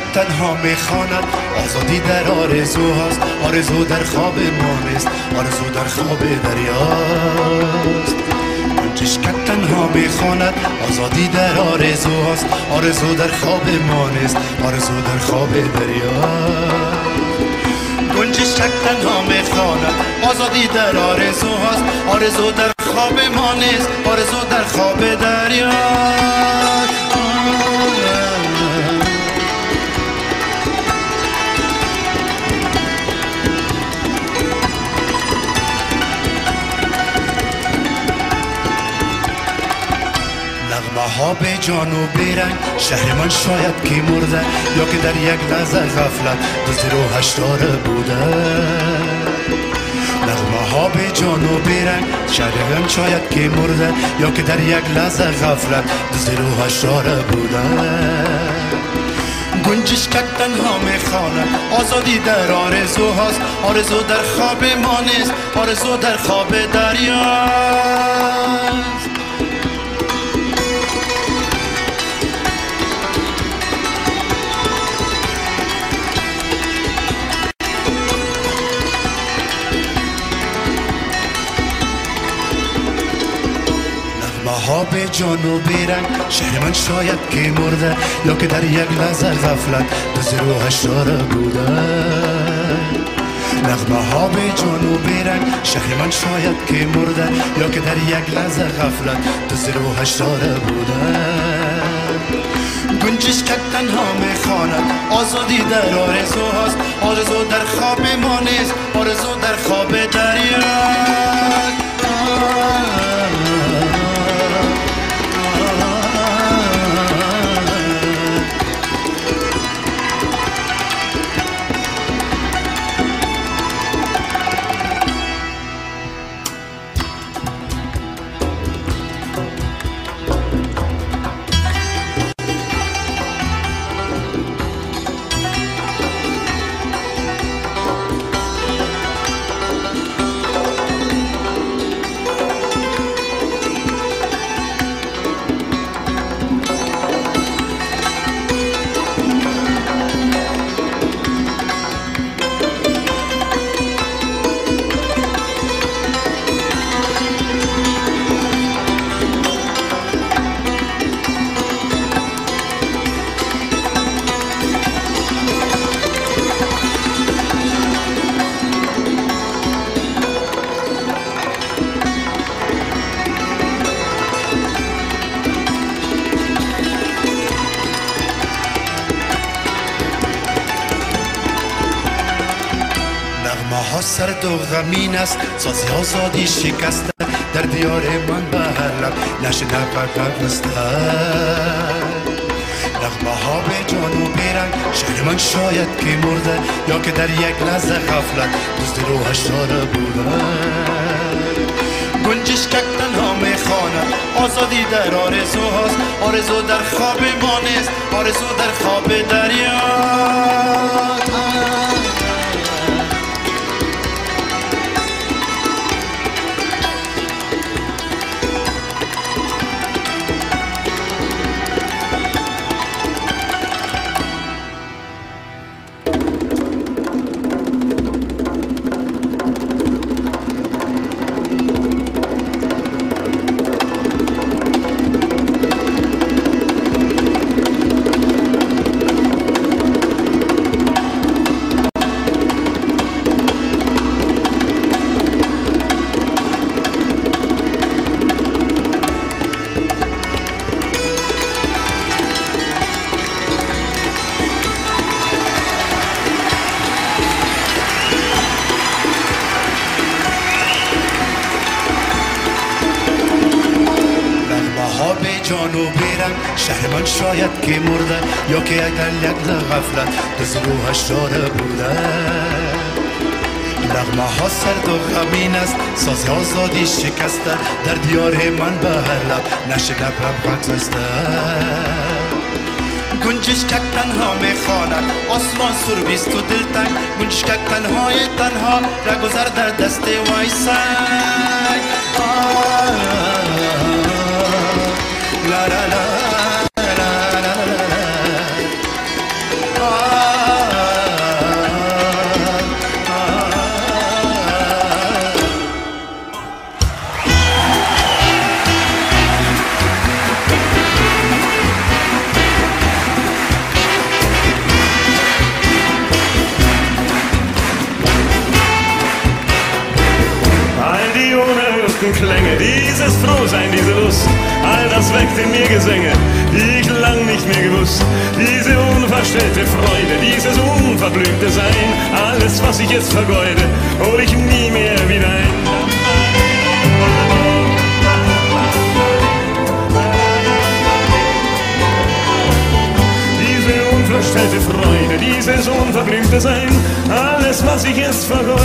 تنها می‌خواند آزادی در آرزو هاست. آرزو در خواب ما نیست. آرزو در خواب دریاست. گنجشکت تنها می‌خواند آزادی در آرزو هاست. آرزو در خواب ما نیست. آرزو در خواب دریاست. گنجشک تنها می‌خواند آزادی در آرزو هاست. آرزو در خواب ما نیست. آرزو در خواب دریاست. ها جان و بیرنگ. شهر من شاید که مرده یا که در یک لحظه غفلت دست روحش داره بوده. نغمه ها به جان و بیرنگ. شهر من شاید که مرده یا که در یک لحظه غفلت دست روحش داره بوده. گنجش کت تنها می‌خوانه آزادی در آرزو هاست. آرزو در خواب ما نیست آرزو در خواب دریاست ها به جان و بیرنگ شهر من شاید که مرده یا که در یک لحظه غفلت. دز روحش داره بوده. نغمه ها به جان و بیرنگ شهر من شاید که مرده یا که در یک لحظه غفلت. دز روحش داره بوده. گنجش که تنها می‌خواند. آزادی در آرزو هاست. آرزو در خواب ما نیست. آرزو در خواب دریاست سرد و غمین است. سازی آزادی شکسته در دیار من به هر لب نشه نفر نغمه ها به جان و بیرنگ شهر من شاید که مرده. یا که در یک لحظه غفلت. دزد روحش داره بوده گنجش کک تنها می‌خواند. آزادی در آرزو هاست. آرزو در خواب ما نیست. آرزو در خواب دریا جان و بیرم. شهر من شاید که مرده یا که در یک غفلت دست روحش داره بوده. نغمه ها سرد و غمین است ساز آزادی شکسته. در دیار من به هر لب نشه لب لب گنجش کک تنها می‌خواند آسمان سر بیست و دلتنگ گنجش کک تنهای تنها را گذر در دست وایسنگ. Klänge, dieses Frohsein, diese Lust, all das weckt in mir Gesänge, die ich lang nicht mehr gewusst. Diese unverstellte Freude, dieses unverblümte Sein, alles, was ich jetzt vergeude, hol ich nie mehr wieder ein. Diese unverstellte Freude, dieses unverblümte Sein, alles, was ich jetzt vergeude,